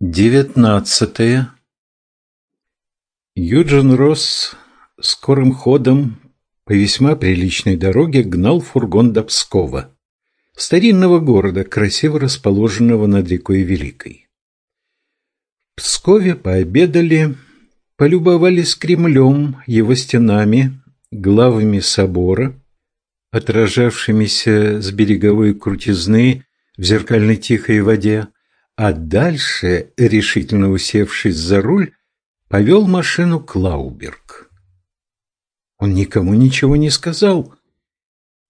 Девятнадцатое. Юджин Росс скорым ходом по весьма приличной дороге гнал фургон до Пскова, старинного города, красиво расположенного над рекой Великой. В Пскове пообедали, полюбовались Кремлем, его стенами, главами собора, отражавшимися с береговой крутизны в зеркальной тихой воде, а дальше, решительно усевшись за руль, повел машину Клауберг. Он никому ничего не сказал,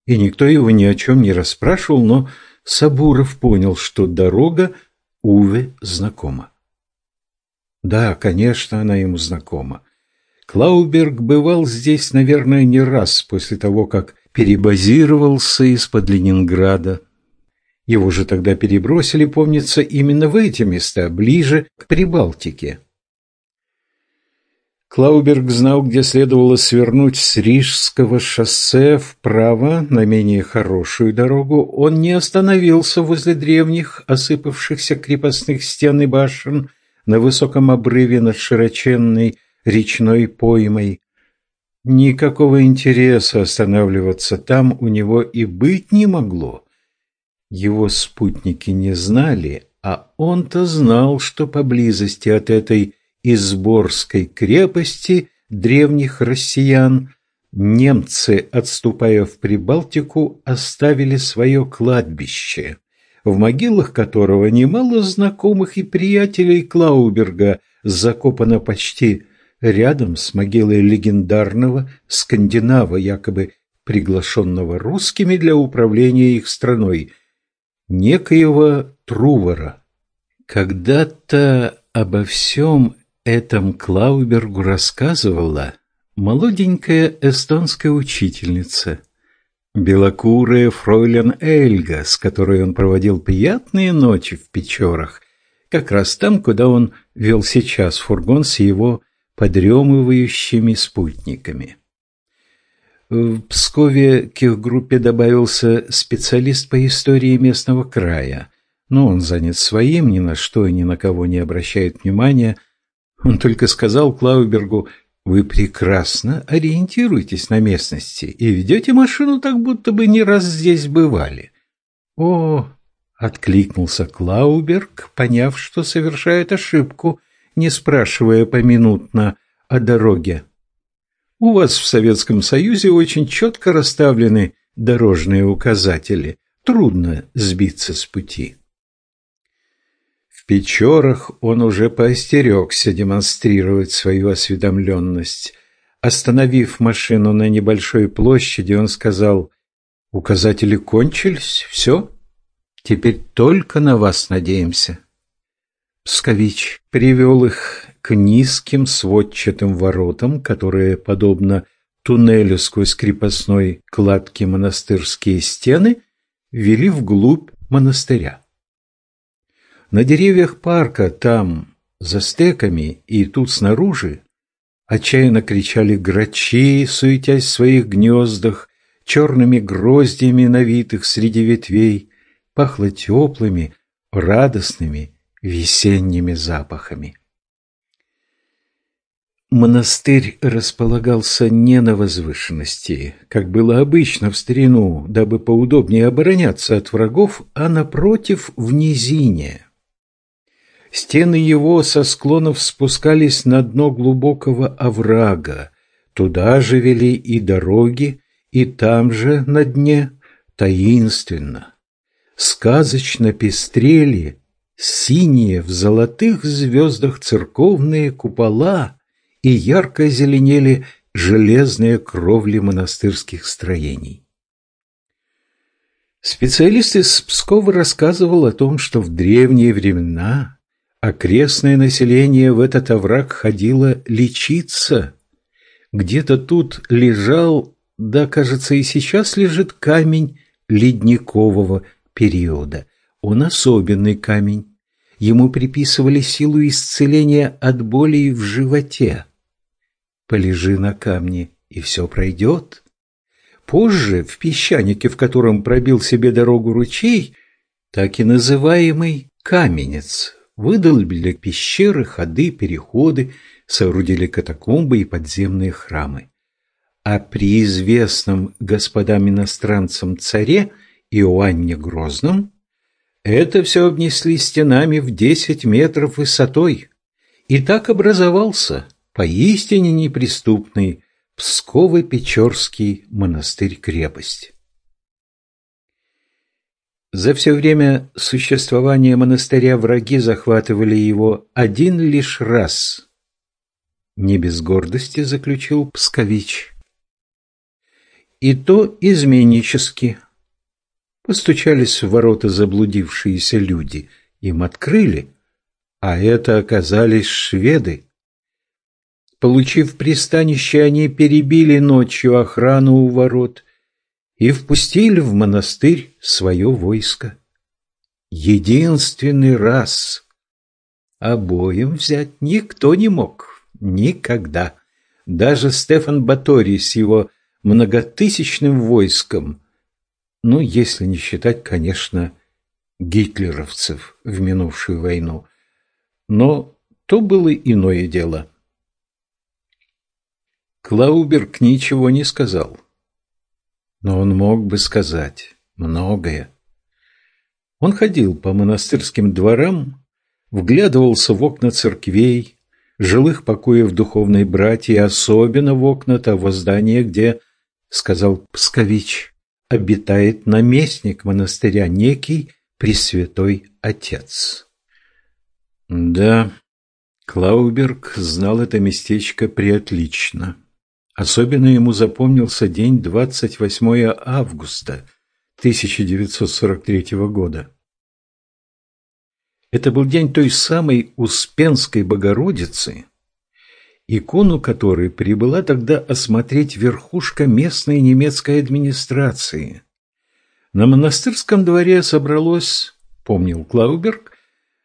и никто его ни о чем не расспрашивал, но Сабуров понял, что дорога Уве знакома. Да, конечно, она ему знакома. Клауберг бывал здесь, наверное, не раз после того, как перебазировался из-под Ленинграда его же тогда перебросили, помнится, именно в эти места, ближе к Прибалтике. Клауберг знал, где следовало свернуть с Рижского шоссе вправо на менее хорошую дорогу. Он не остановился возле древних, осыпавшихся крепостных стен и башен на высоком обрыве над широченной речной поймой. Никакого интереса останавливаться там у него и быть не могло. Его спутники не знали, а он-то знал, что поблизости от этой Изборской крепости древних россиян немцы, отступая в Прибалтику, оставили свое кладбище, в могилах которого немало знакомых и приятелей Клауберга закопано почти рядом с могилой легендарного скандинава, якобы приглашенного русскими для управления их страной – некоего Трувора. Когда-то обо всем этом Клаубергу рассказывала молоденькая эстонская учительница, белокурая фройлен Эльга, с которой он проводил приятные ночи в Печорах, как раз там, куда он вел сейчас фургон с его подремывающими спутниками. В Пскове к их группе добавился специалист по истории местного края. Но он занят своим, ни на что и ни на кого не обращает внимания. Он только сказал Клаубергу, «Вы прекрасно ориентируетесь на местности и ведете машину так, будто бы не раз здесь бывали». «О!» — откликнулся Клауберг, поняв, что совершает ошибку, не спрашивая поминутно о дороге. У вас в Советском Союзе очень четко расставлены дорожные указатели. Трудно сбиться с пути. В Печорах он уже поостерегся демонстрировать свою осведомленность. Остановив машину на небольшой площади, он сказал, «Указатели кончились, все, теперь только на вас надеемся». Пскович привел их к низким сводчатым воротам, которые, подобно туннелю сквозь крепостной кладки монастырские стены, вели вглубь монастыря. На деревьях парка там, за стеками и тут снаружи, отчаянно кричали грачи, суетясь в своих гнездах, черными гроздьями навитых среди ветвей, пахло теплыми, радостными весенними запахами. Монастырь располагался не на возвышенности, как было обычно в старину, дабы поудобнее обороняться от врагов, а напротив в низине. Стены его со склонов спускались на дно глубокого оврага, туда же вели и дороги, и там же на дне таинственно, сказочно пестрели синие в золотых звездах церковные купола и ярко зеленели железные кровли монастырских строений. Специалист из Пскова рассказывал о том, что в древние времена окрестное население в этот овраг ходило лечиться. Где-то тут лежал, да, кажется, и сейчас лежит камень ледникового периода. Он особенный камень. Ему приписывали силу исцеления от болей в животе. Полежи на камне, и все пройдет. Позже, в песчанике, в котором пробил себе дорогу ручей, так и называемый каменец, выдолбили пещеры, ходы, переходы, соорудили катакомбы и подземные храмы. А при известном господам иностранцам царе Иоанне Грозном это все обнесли стенами в десять метров высотой. И так образовался поистине неприступный Псково-Печорский монастырь-крепость. За все время существования монастыря враги захватывали его один лишь раз. Не без гордости заключил Пскович. И то изменнически. Постучались в ворота заблудившиеся люди. Им открыли, а это оказались шведы. Получив пристанище, они перебили ночью охрану у ворот и впустили в монастырь свое войско. Единственный раз обоим взять никто не мог, никогда. Даже Стефан Баторий с его многотысячным войском, ну, если не считать, конечно, гитлеровцев в минувшую войну. Но то было иное дело. Клауберг ничего не сказал. Но он мог бы сказать многое. Он ходил по монастырским дворам, вглядывался в окна церквей, жилых покоев духовной братьи, особенно в окна того здания, где, сказал Пскович, обитает наместник монастыря, некий Пресвятой Отец. Да, Клауберг знал это местечко преотлично. Особенно ему запомнился день 28 августа 1943 года. Это был день той самой Успенской Богородицы, икону которой прибыла тогда осмотреть верхушка местной немецкой администрации. На монастырском дворе собралось, помнил Клауберг,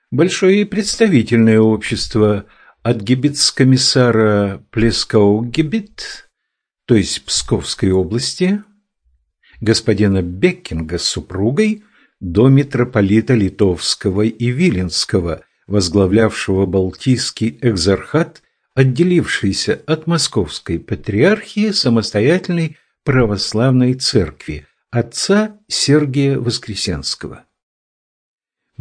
большое и представительное общество от гибицкомиссара Плескау-Гибит то есть Псковской области, господина Беккинга с супругой до митрополита Литовского и Виленского, возглавлявшего Балтийский экзархат, отделившийся от Московской патриархии самостоятельной православной церкви отца Сергия Воскресенского.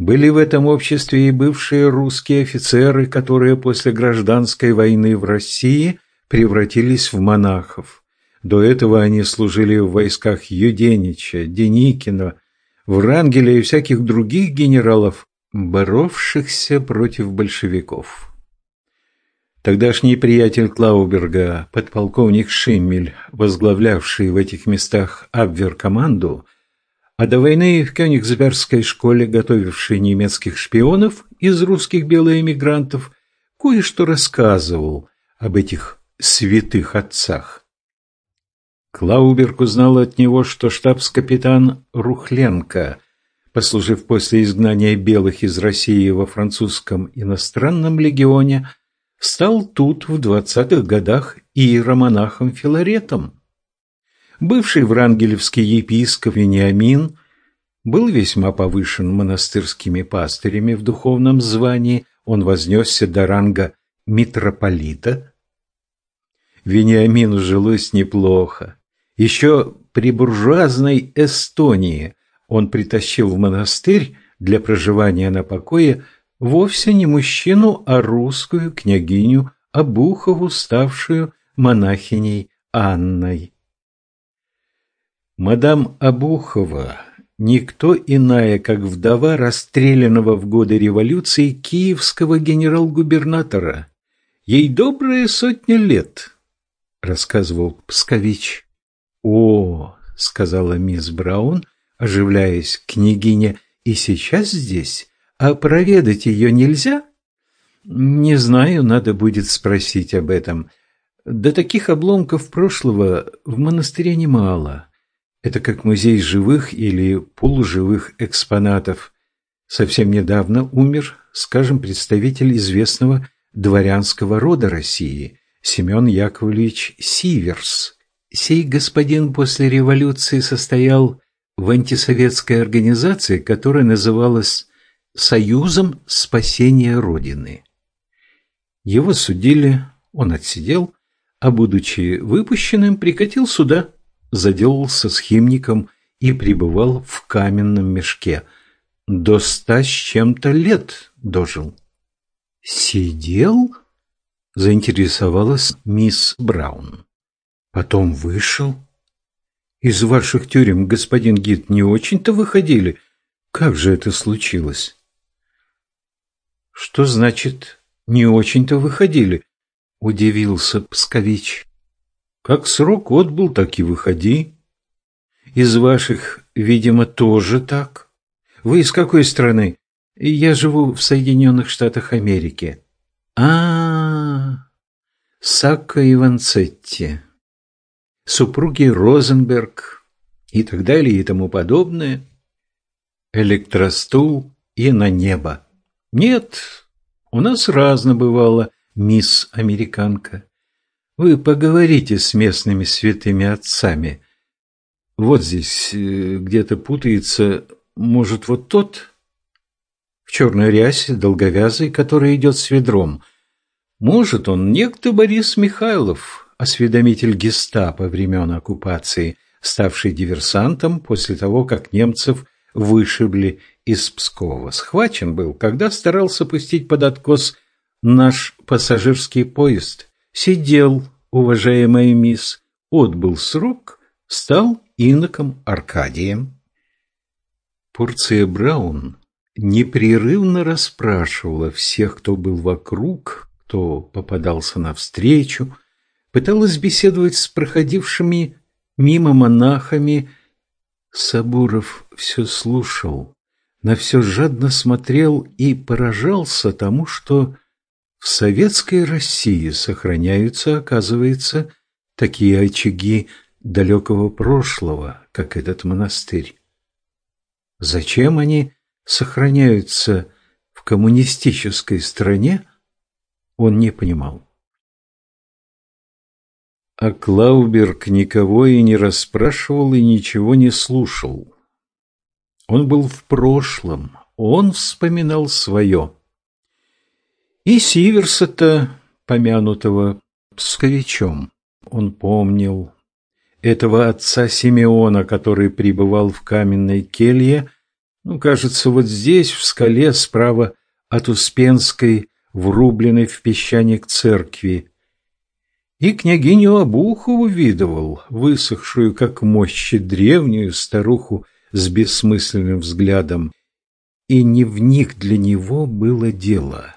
Были в этом обществе и бывшие русские офицеры, которые после гражданской войны в России превратились в монахов. До этого они служили в войсках Юденича, Деникина, Врангеля и всяких других генералов, боровшихся против большевиков. Тогдашний приятель Клауберга, подполковник Шиммель, возглавлявший в этих местах Абвер-команду, а до войны в Кёнигсбергской школе, готовивший немецких шпионов из русских белоэмигрантов, кое-что рассказывал об этих святых отцах. Клауберг узнал от него, что штабс-капитан Рухленко, послужив после изгнания белых из России во французском иностранном легионе, стал тут в двадцатых годах иеромонахом-филаретом. Бывший врангелевский епископ Вениамин был весьма повышен монастырскими пастырями в духовном звании, он вознесся до ранга митрополита, Вениамину жилось неплохо. Еще при буржуазной Эстонии он притащил в монастырь для проживания на покое вовсе не мужчину, а русскую княгиню Обухову, ставшую монахиней Анной. Мадам Обухова – никто иная, как вдова расстрелянного в годы революции киевского генерал-губернатора. Ей добрые сотни лет – рассказывал Пскович. «О!» — сказала мисс Браун, оживляясь, княгиня, и сейчас здесь, а проведать ее нельзя? Не знаю, надо будет спросить об этом. До таких обломков прошлого в монастыре немало. Это как музей живых или полуживых экспонатов. Совсем недавно умер, скажем, представитель известного дворянского рода России – Семен Яковлевич Сиверс. Сей господин после революции состоял в антисоветской организации, которая называлась Союзом спасения Родины. Его судили, он отсидел, а, будучи выпущенным, прикатил сюда, заделался схимником и пребывал в каменном мешке. До ста с чем-то лет дожил. «Сидел?» – заинтересовалась мисс Браун. «Потом вышел?» «Из ваших тюрем, господин гид, не очень-то выходили. Как же это случилось?» «Что значит «не очень-то выходили»?» – удивился Пскович. «Как срок отбыл, так и выходи. Из ваших, видимо, тоже так. Вы из какой страны?» Я живу в Соединенных Штатах Америки. А, -а, -а Сакко и Ванцетти, супруги Розенберг и так далее и тому подобное. Электростул и на небо. Нет, у нас разно бывало, мисс Американка. Вы поговорите с местными святыми отцами. Вот здесь э, где-то путается, может, вот тот в черной рясе, долговязый, который идет с ведром. Может, он некто Борис Михайлов, осведомитель гестапо времен оккупации, ставший диверсантом после того, как немцев вышибли из Пскова. Схвачен был, когда старался пустить под откос наш пассажирский поезд. Сидел, уважаемая мисс, отбыл срок, стал иноком Аркадием. Порция Браун непрерывно расспрашивала всех, кто был вокруг, кто попадался навстречу, пыталась беседовать с проходившими мимо монахами. Сабуров все слушал, на все жадно смотрел и поражался тому, что в советской России сохраняются, оказывается, такие очаги далекого прошлого, как этот монастырь. Зачем они сохраняются в коммунистической стране, он не понимал. А Клауберг никого и не расспрашивал, и ничего не слушал. Он был в прошлом, он вспоминал свое. И Сиверса-то, помянутого псковичом, он помнил. Этого отца Симеона, который пребывал в каменной келье, ну, кажется, вот здесь, в скале, справа от Успенской, врубленной в песчаник церкви. И княгиню Обухову видывал, высохшую, как мощи, древнюю старуху с бессмысленным взглядом. И не в них для него было дело.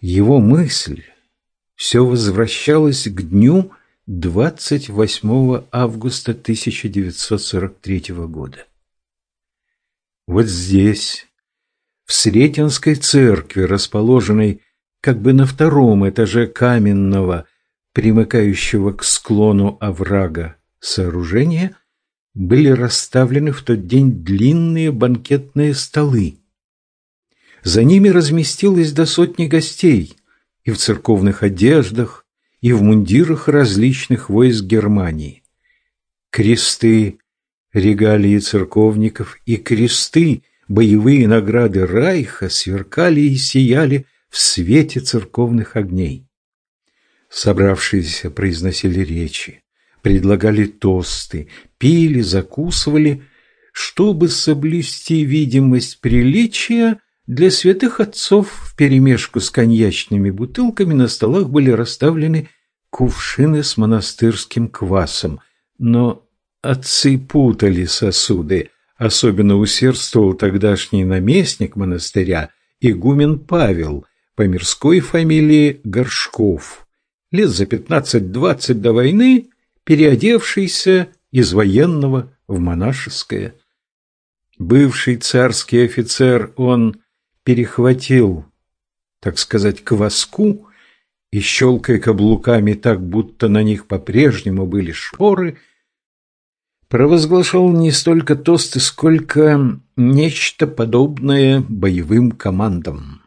Его мысль все возвращалась к дню 28 августа 1943 года. Вот здесь, в Сретенской церкви, расположенной как бы на втором этаже каменного, примыкающего к склону оврага сооружения, были расставлены в тот день длинные банкетные столы. За ними разместилось до сотни гостей и в церковных одеждах, и в мундирах различных войск Германии. Кресты регалии церковников и кресты, боевые награды Райха сверкали и сияли в свете церковных огней. Собравшиеся произносили речи, предлагали тосты, пили, закусывали, чтобы соблюсти видимость приличия, для святых отцов вперемешку с коньячными бутылками на столах были расставлены кувшины с монастырским квасом, но Отцы путали сосуды. Особенно усердствовал тогдашний наместник монастыря, игумен Павел, по мирской фамилии Горшков, лет за пятнадцать-двадцать до войны, переодевшийся из военного в монашеское. Бывший царский офицер он перехватил, так сказать, кваску и, щелкая каблуками так, будто на них по-прежнему были шпоры, провозглашал не столько тосты, сколько нечто подобное боевым командам.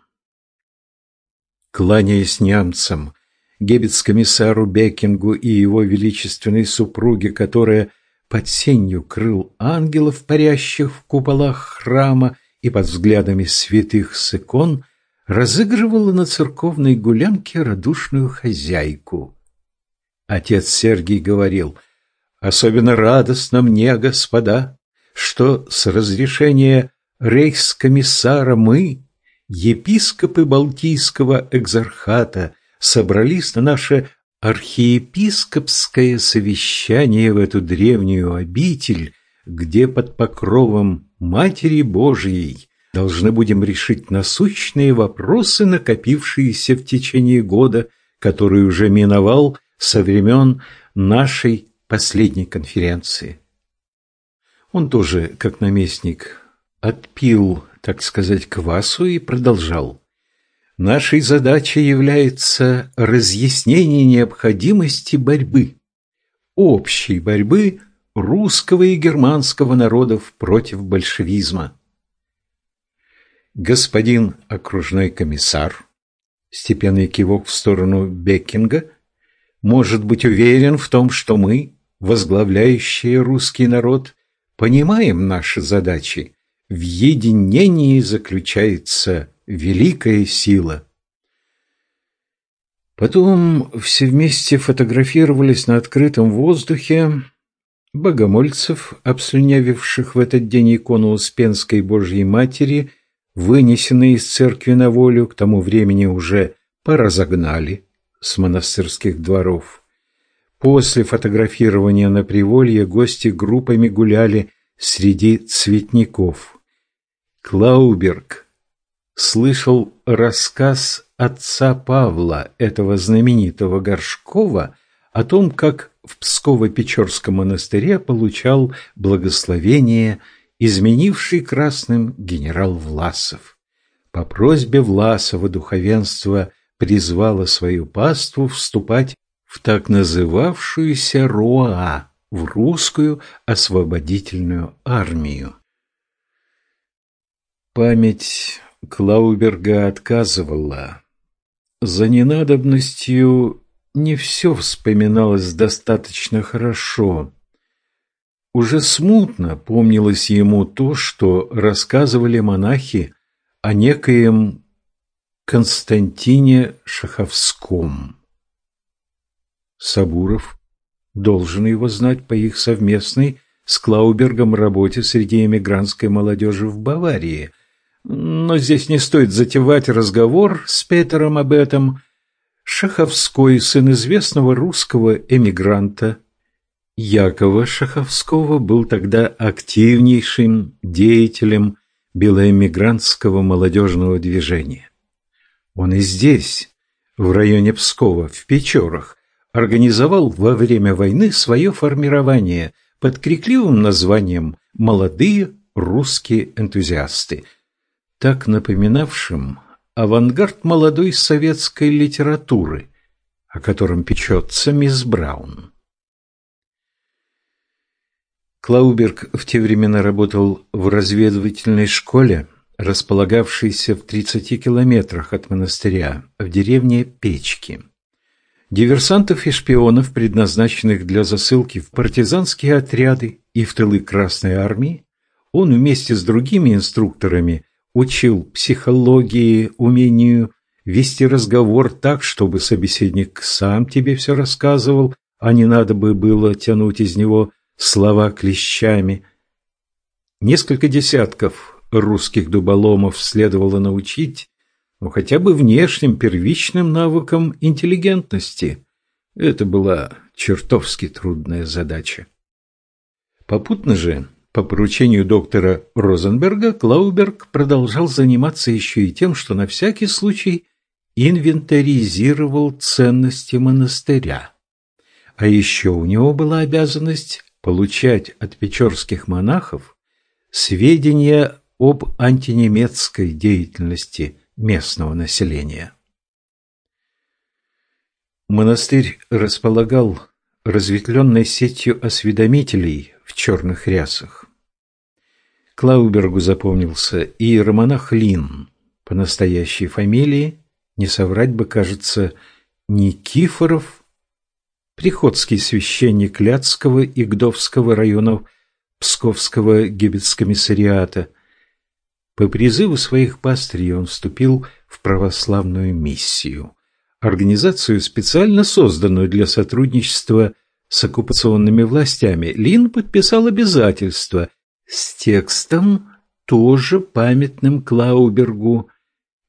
Кланяясь немцам, гебец-комиссару Бекингу и его величественной супруге, которая под сенью крыл ангелов, парящих в куполах храма и под взглядами святых с икон разыгрывала на церковной гулянке радушную хозяйку. Отец Сергий говорил, «Особенно радостно мне, господа, что с разрешения рейхскомиссара мы, епископы Балтийского экзархата, собрались на наше архиепископское совещание в эту древнюю обитель, где под покровом Матери Божией должны будем решить насущные вопросы, накопившиеся в течение года, который уже миновал со времен нашей последней конференции. Он тоже, как наместник, отпил, так сказать, квасу и продолжал. Нашей задачей является разъяснение необходимости борьбы, общей борьбы русского и германского народов против большевизма. Господин окружной комиссар, степенный кивок в сторону Беккинга, может быть уверен в том, что мы, возглавляющие русский народ, понимаем наши задачи. В единении заключается великая сила. Потом все вместе фотографировались на открытом воздухе, богомольцев, обслюнявивших в этот день икону Успенской Божьей Матери, вынесенные из церкви на волю, к тому времени уже поразогнали с монастырских дворов. После фотографирования на Приволье гости группами гуляли среди цветников. Клауберг слышал рассказ отца Павла, этого знаменитого Горшкова, о том, как в Псково-Печорском монастыре получал благословение изменивший красным генерал Власов. По просьбе Власова духовенство призвало свою паству вступать в так называвшуюся РОА, в русскую освободительную армию. Память Клауберга отказывала. За ненадобностью не все вспоминалось достаточно хорошо. Уже смутно помнилось ему то, что рассказывали монахи о некоем Константине Шаховском. Сабуров должен его знать по их совместной с Клаубергом работе среди эмигрантской молодежи в Баварии, но здесь не стоит затевать разговор с Петером об этом. Шаховской, сын известного русского эмигранта Якова Шаховского, был тогда активнейшим деятелем белоэмигрантского молодежного движения. Он и здесь, в районе Пскова, в Печорах, организовал во время войны свое формирование под крикливым названием «Молодые русские энтузиасты», так напоминавшим авангард молодой советской литературы, о котором печется мисс Браун. Клауберг в те времена работал в разведывательной школе, располагавшейся в 30 километрах от монастыря, в деревне Печки. Диверсантов и шпионов, предназначенных для засылки в партизанские отряды и в тылы Красной Армии, он вместе с другими инструкторами учил психологии, умению вести разговор так, чтобы собеседник сам тебе все рассказывал, а не надо бы было тянуть из него слова клещами. Несколько десятков русских дуболомов следовало научить, ну, хотя бы внешним первичным навыкам интеллигентности. Это была чертовски трудная задача. Попутно же по поручению доктора Розенберга Клауберг продолжал заниматься еще и тем, что на всякий случай инвентаризировал ценности монастыря. А еще у него была обязанность получать от печорских монахов сведения об антинемецкой деятельности местного населения. Монастырь располагал разветвленной сетью осведомителей в черных рясах. Клаубергу запомнился и романах Лин по настоящей фамилии, не соврать бы, кажется, Никифоров, приходский священник Ляцкого и Гдовского районов Псковского гибецкомиссариата. По призыву своих пастырей он вступил в православную миссию, организацию, специально созданную для сотрудничества с оккупационными властями. Лин подписал обязательство с текстом, тоже памятным Клаубергу.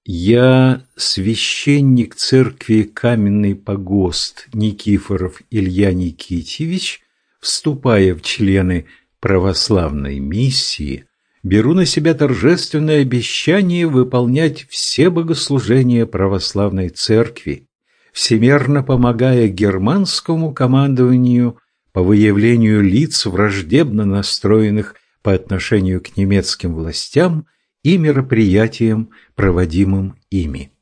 «Я священник церкви Каменный Погост Никифоров Илья Никитьевич, вступая в члены православной миссии, беру на себя торжественное обещание выполнять все богослужения православной церкви, всемерно помогая германскому командованию по выявлению лиц, враждебно настроенных по отношению к немецким властям и мероприятиям, проводимым ими.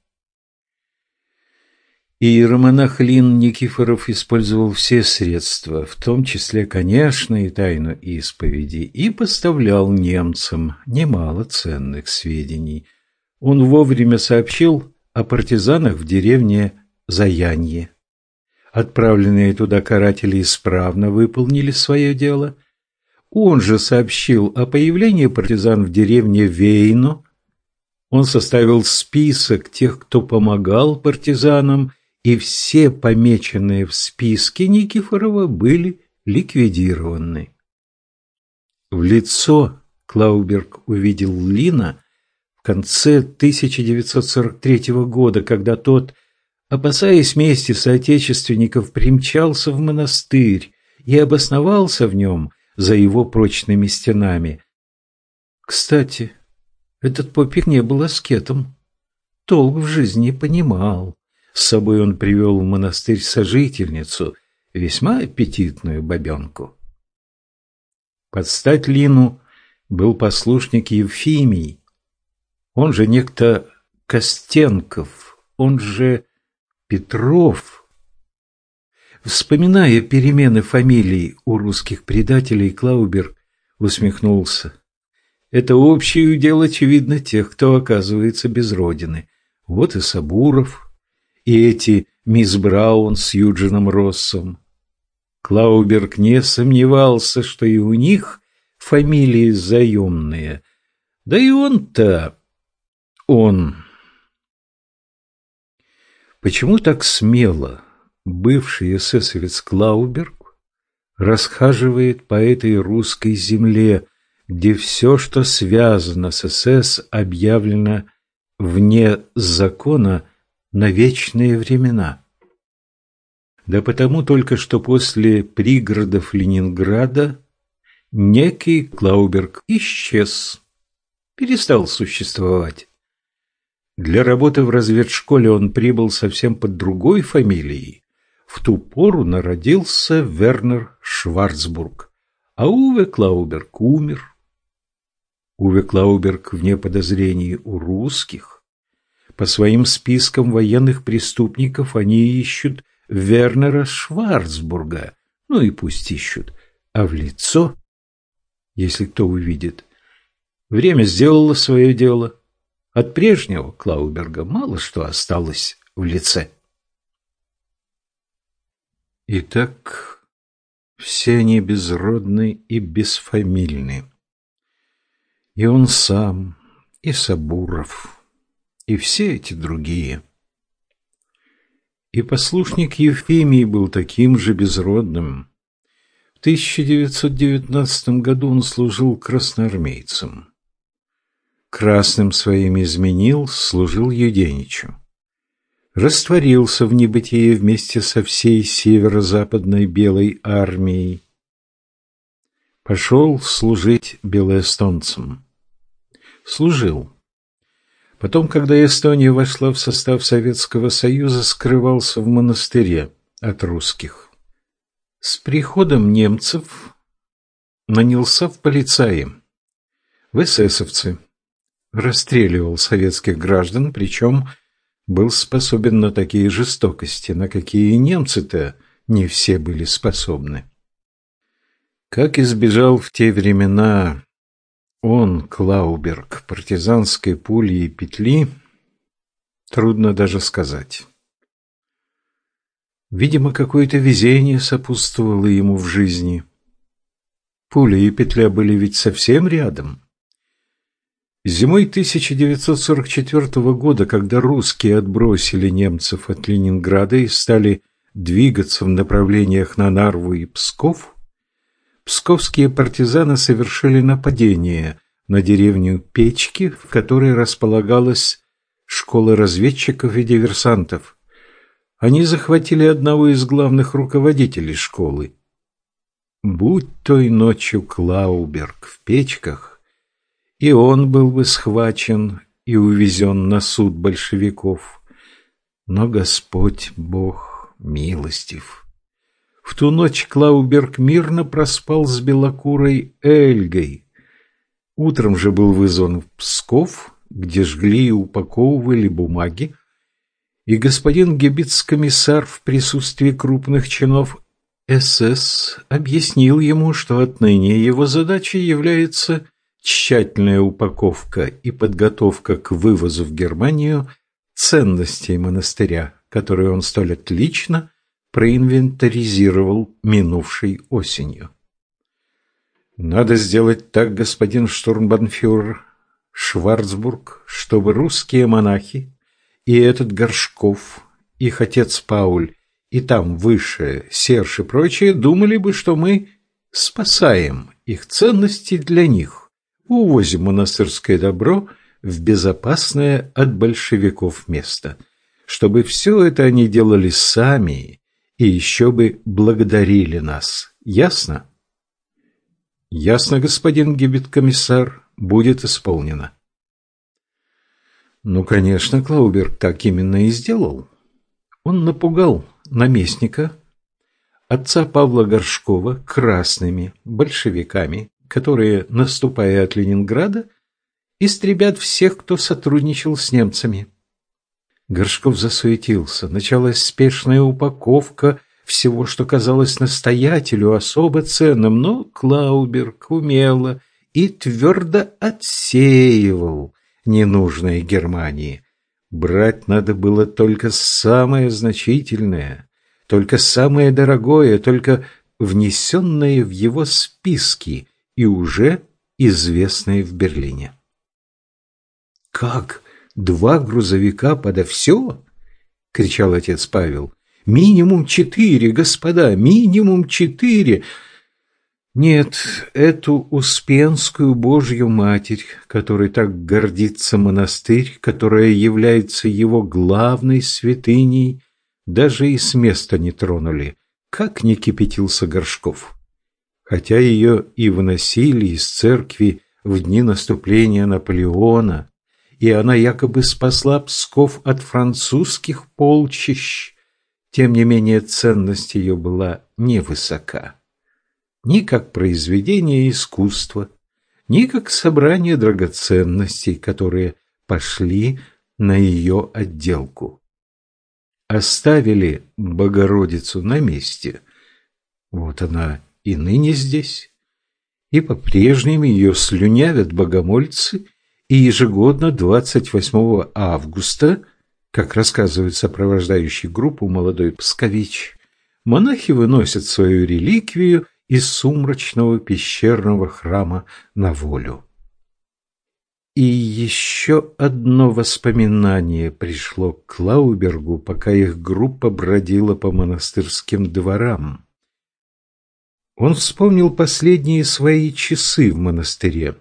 Иеромонах Лин Никифоров использовал все средства, в том числе, конечно, и тайну исповеди, и поставлял немцам немало ценных сведений. Он вовремя сообщил о партизанах в деревне Заянье. Отправленные туда каратели исправно выполнили свое дело. Он же сообщил о появлении партизан в деревне Вейно. Он составил список тех, кто помогал партизанам, и все помеченные в списке Никифорова были ликвидированы. В лицо Клауберг увидел Лина в конце 1943 года, когда тот, опасаясь мести соотечественников, примчался в монастырь и обосновался в нем за его прочными стенами. Кстати, этот попик не был аскетом, толк в жизни понимал. С собой он привел в монастырь сожительницу, весьма аппетитную бабенку. Под стать Лину был послушник Евфимий, он же некто Костенков, он же Петров. Вспоминая перемены фамилий у русских предателей, Клауберг усмехнулся. Это общее удел, очевидно, тех, кто оказывается без родины. Вот и Сабуров, и эти мисс Браун с Юджином Россом. Клауберг не сомневался, что и у них фамилии заемные. Да и он-то... он... Почему так смело бывший эсэсовец Клауберг расхаживает по этой русской земле, где все, что связано с СС, объявлено вне закона на вечные времена. Да потому только что после пригородов Ленинграда некий Клауберг исчез, перестал существовать. Для работы в разведшколе он прибыл совсем под другой фамилией. В ту пору народился Вернер Шварцбург, а Уве Клауберг умер. Уве Клауберг вне подозрений у русских, по своим спискам военных преступников они ищут Вернера Шварцбурга. Ну и пусть ищут. А в лицо, если кто увидит, время сделало свое дело. От прежнего Клауберга мало что осталось в лице. Итак, все они безродны и бесфамильны. И он сам, и Сабуров, и все эти другие. И послушник Евфемий был таким же безродным. В 1919 году он служил красноармейцем. Красным своим изменил, служил Юденичу. Растворился в небытие вместе со всей северо-западной белой армией. Пошел служить белоэстонцам. Служил Потом, когда Эстония вошла в состав Советского Союза, скрывался в монастыре от русских. С приходом немцев нанялся в полицаи, в эсэсовцы, расстреливал советских граждан, причем был способен на такие жестокости, на какие немцы-то не все были способны. Как избежал в те времена он, Клауберг, партизанской пули и петли, трудно даже сказать. Видимо, какое-то везение сопутствовало ему в жизни. Пуля и петля были ведь совсем рядом. Зимой 1944 года, когда русские отбросили немцев от Ленинграда и стали двигаться в направлениях на Нарву и Псков, псковские партизаны совершили нападение на деревню Печки, в которой располагалась школа разведчиков и диверсантов. Они захватили одного из главных руководителей школы. Будь той ночью Клауберг в Печках, и он был бы схвачен и увезен на суд большевиков. Но Господь Бог милостив. В ту ночь Клауберг мирно проспал с белокурой Эльгой. Утром же был вызван в Псков, где жгли и упаковывали бумаги, и господин гебиц-комиссар в присутствии крупных чинов СС объяснил ему, что отныне его задачей является тщательная упаковка и подготовка к вывозу в Германию ценностей монастыря, которые он столь отлично проинвентаризировал минувшей осенью. Надо сделать так, господин штурмбанфюрер Шварцбург, чтобы русские монахи и этот Горшков, их отец Пауль, и там выше Серж и прочие думали бы, что мы спасаем их ценности для них увозим монастырское добро в безопасное от большевиков место, чтобы все это они делали сами и еще бы благодарили нас. Ясно? Ясно, господин гибет-комиссар, будет исполнено. Ну, конечно, Клауберг так именно и сделал. Он напугал наместника, отца Павла Горшкова, красными большевиками, которые, наступая от Ленинграда, истребят всех, кто сотрудничал с немцами. Горшков засуетился. Началась спешная упаковка всего, что казалось настоятелю особо ценным, но Клауберг умело и твердо отсеивал ненужное Германии. Брать надо было только самое значительное, только самое дорогое, только внесенное в его списки и уже известные в Берлине. «Как? Два грузовика подо все?» — кричал отец Павел. «Минимум четыре, господа, минимум четыре!» Нет, эту Успенскую Божью Матерь, которой так гордится монастырь, которая является его главной святыней, даже и с места не тронули, как не кипятился Горшков хотя ее и выносили из церкви в дни наступления Наполеона, и она якобы спасла Псков от французских полчищ, тем не менее ценность ее была невысока. Ни как произведение искусства, ни как собрание драгоценностей, которые пошли на ее отделку. Оставили Богородицу на месте. Вот она и ныне здесь. И по-прежнему ее слюнявят богомольцы, и ежегодно 28 августа, как рассказывает сопровождающий группу молодой Пскович, монахи выносят свою реликвию из сумрачного пещерного храма на волю. И еще одно воспоминание пришло к Клаубергу, пока их группа бродила по монастырским дворам. Он вспомнил последние свои часы в монастыре.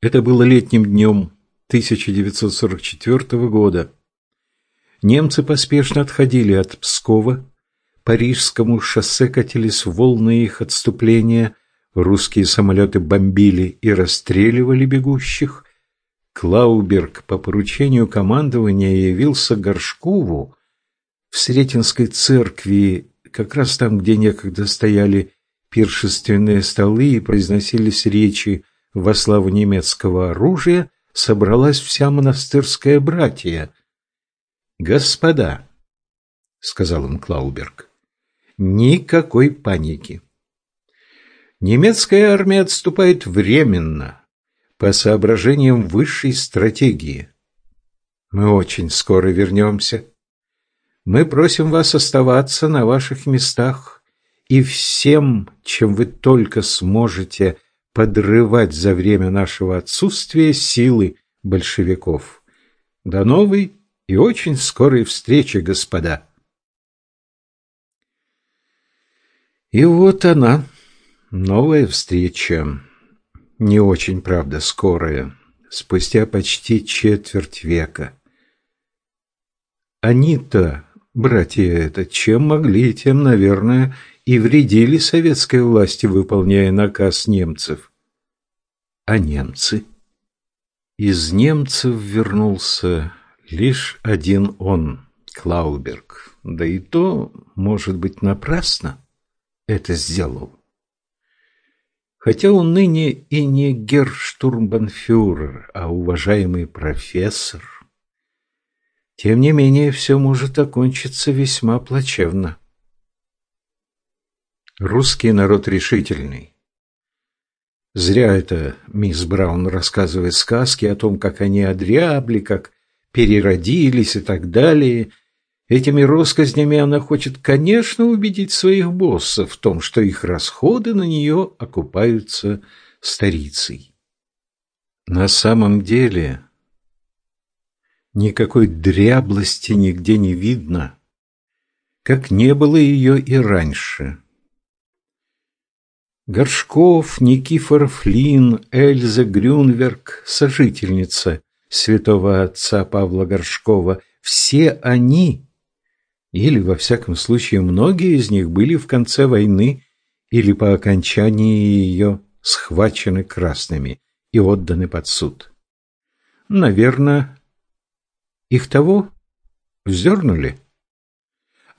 Это было летним днем 1944 года. Немцы поспешно отходили от Пскова, Парижскому шоссе катились волны их отступления, русские самолеты бомбили и расстреливали бегущих. Клауберг по поручению командования явился Горшкову в Сретенской церкви как раз там, где некогда стояли пиршественные столы и произносились речи во славу немецкого оружия, собралась вся монастырская братья. «Господа», — сказал им Клауберг, — «никакой паники. Немецкая армия отступает временно, по соображениям высшей стратегии. Мы очень скоро вернемся. Мы просим вас оставаться на ваших местах и всем, чем вы только сможете подрывать за время нашего отсутствия силы большевиков. До новой и очень скорой встречи, господа. И вот она, новая встреча. Не очень, правда, скорая. Спустя почти четверть века. Они-то, братья это, чем могли, тем, наверное, и вредили советской власти, выполняя наказ немцев. А немцы? Из немцев вернулся лишь один он, Клауберг. Да и то, может быть, напрасно это сделал. Хотя он ныне и не герштурмбанфюрер, а уважаемый профессор, тем не менее все может окончиться весьма плачевно. Русский народ решительный. Зря это мисс Браун рассказывает сказки о том, как они одрябли, как переродились и так далее – Этими россказнями она хочет, конечно, убедить своих боссов в том, что их расходы на нее окупаются старицей. На самом деле никакой дряблости нигде не видно, как не было ее и раньше. Горшков, Никифор Флин, Эльза Грюнверк, сожительница святого отца Павла Горшкова, все они или, во всяком случае, многие из них были в конце войны или по окончании ее схвачены красными и отданы под суд. Наверное, их того вздернули.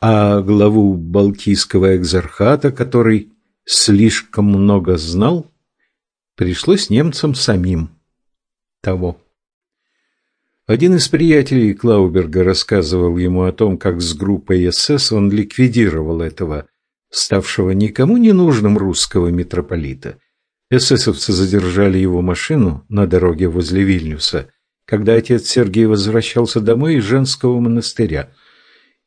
А главу Балтийского экзархата, который слишком много знал, пришлось немцам самим того. Один из приятелей Клауберга рассказывал ему о том, как с группой СС он ликвидировал этого, ставшего никому не нужным русского митрополита. Эсэсовцы задержали его машину на дороге возле Вильнюса, когда отец Сергей возвращался домой из женского монастыря,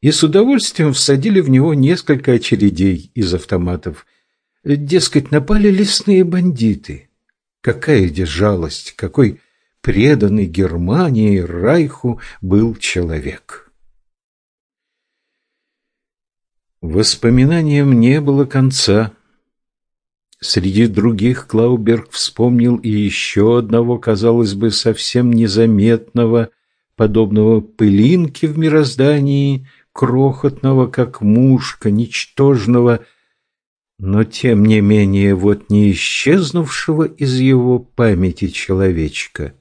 и с удовольствием всадили в него несколько очередей из автоматов. Дескать, напали лесные бандиты. Какая где какой преданный Германии Райху был человек. Воспоминаниям не было конца. Среди других Клауберг вспомнил и еще одного, казалось бы, совсем незаметного, подобного пылинке в мироздании, крохотного, как мушка, ничтожного, но тем не менее вот не исчезнувшего из его памяти человечка.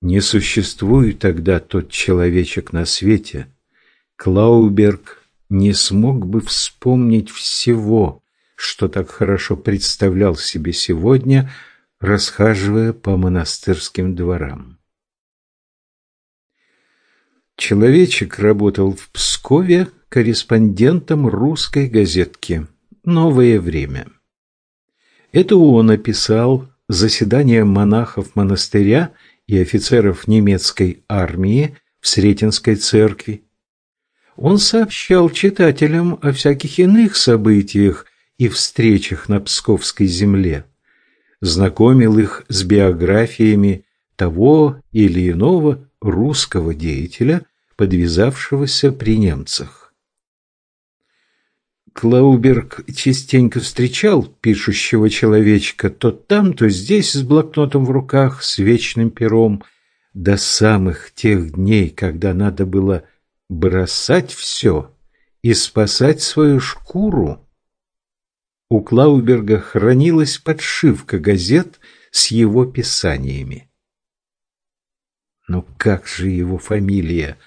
Не существует тогда тот человечек на свете, Клауберг не смог бы вспомнить всего, что так хорошо представлял себе сегодня, расхаживая по монастырским дворам. Человечек работал в Пскове корреспондентом русской газетки «Новое время». Это он описал заседание монахов монастыря и офицеров немецкой армии в Сретенской церкви. Он сообщал читателям о всяких иных событиях и встречах на Псковской земле, знакомил их с биографиями того или иного русского деятеля, подвязавшегося при немцах. Клауберг частенько встречал пишущего человечка то там, то здесь с блокнотом в руках, с вечным пером, до самых тех дней, когда надо было бросать все и спасать свою шкуру. У Клауберга хранилась подшивка газет с его писаниями. Но как же его фамилия?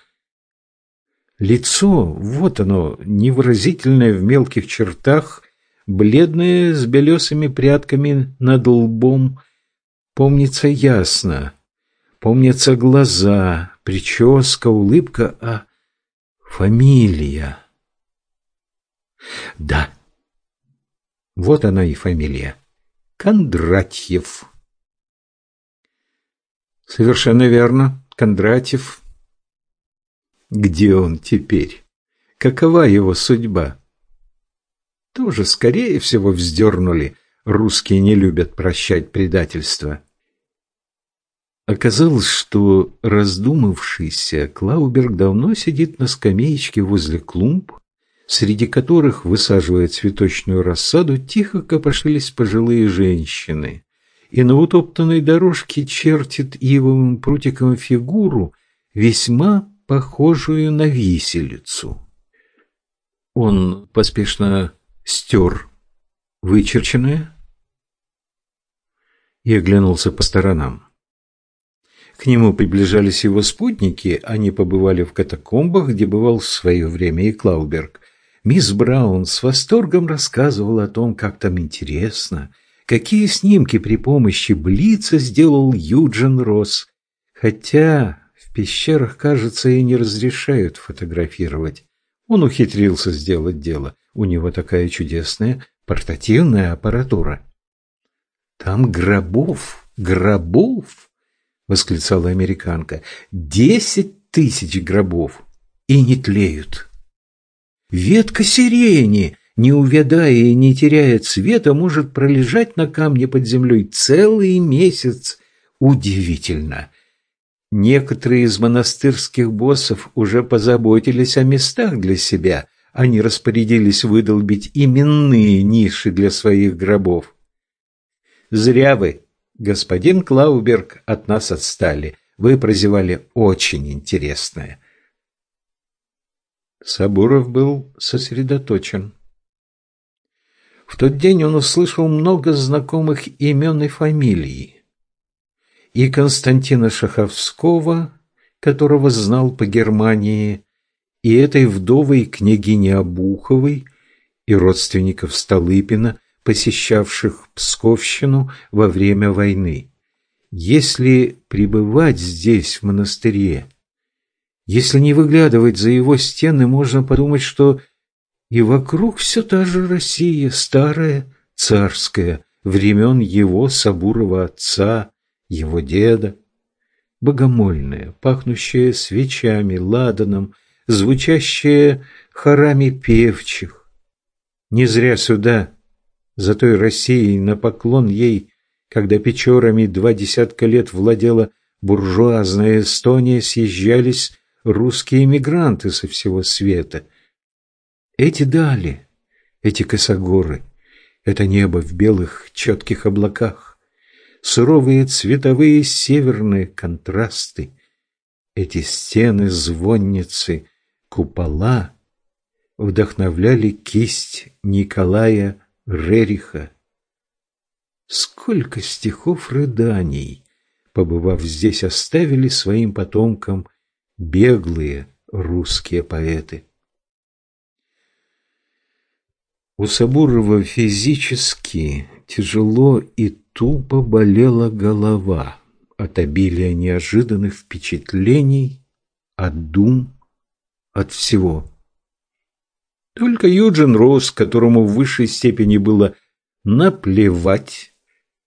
Лицо, вот оно, невыразительное в мелких чертах, бледное, с белесыми прядками над лбом. Помнится ясно. Помнятся глаза, прическа, улыбка, а фамилия. Да, вот она и фамилия. Кондратьев. Совершенно верно, Кондратьев где он теперь? Какова его судьба? Тоже, скорее всего, вздернули, русские не любят прощать предательство. Оказалось, что раздумавшийся Клауберг давно сидит на скамеечке возле клумб, среди которых, высаживая цветочную рассаду, тихо копошились пожилые женщины, и на утоптанной дорожке чертит ивовым прутиком фигуру, весьма похожую на виселицу. Он поспешно стер вычерченное и оглянулся по сторонам. К нему приближались его спутники, они побывали в катакомбах, где бывал в свое время и Клауберг. Мисс Браун с восторгом рассказывала о том, как там интересно, какие снимки при помощи Блица сделал Юджин Росс, хотя в пещерах, кажется, и не разрешают фотографировать. Он ухитрился сделать дело. У него такая чудесная портативная аппаратура. Там гробов, гробов, восклицала американка. Десять тысяч гробов и не тлеют. Ветка сирени, не увядая и не теряя цвета, может пролежать на камне под землей целый месяц. Удивительно. Некоторые из монастырских боссов уже позаботились о местах для себя. Они распорядились выдолбить именные ниши для своих гробов. Зря вы, господин Клауберг, от нас отстали. Вы прозевали очень интересное. Сабуров был сосредоточен. В тот день он услышал много знакомых имен и фамилий и Константина Шаховского, которого знал по Германии, и этой вдовой княгини Обуховой, и родственников Столыпина, посещавших Псковщину во время войны. Если пребывать здесь, в монастыре, если не выглядывать за его стены, можно подумать, что и вокруг все та же Россия, старая, царская, времен его, Сабурова отца, его деда, богомольная, пахнущая свечами, ладаном, звучащая хорами певчих. Не зря сюда, за той Россией, на поклон ей, когда Печорами два десятка лет владела буржуазная Эстония, съезжались русские эмигранты со всего света. Эти дали, эти косогоры, это небо в белых четких облаках, суровые цветовые северные контрасты, эти стены, звонницы, купола вдохновляли кисть Николая Рериха. Сколько стихов рыданий, побывав здесь, оставили своим потомкам беглые русские поэты. У Сабурова физически тяжело и тупо болела голова от обилия неожиданных впечатлений, от дум, от всего. Только Юджин Росс, которому в высшей степени было наплевать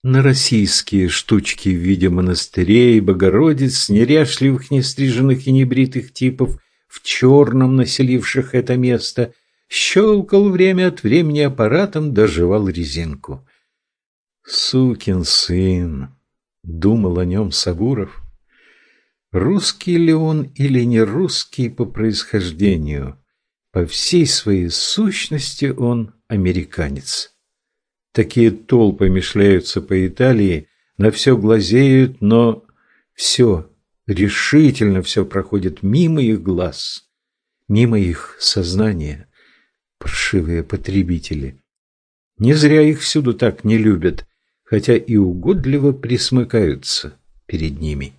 на российские штучки в виде монастырей, богородиц, неряшливых, нестриженных и небритых типов, в черном населивших это место, щелкал время от времени аппаратом, доживал резинку. Сукин сын, думал о нем Сабуров. Русский ли он или не русский по происхождению? По всей своей сущности он американец. Такие толпы мешляются по Италии, на все глазеют, но все, решительно все проходит мимо их глаз, мимо их сознания. Паршивые потребители. Не зря их всюду так не любят – хотя и угодливо присмыкаются перед ними.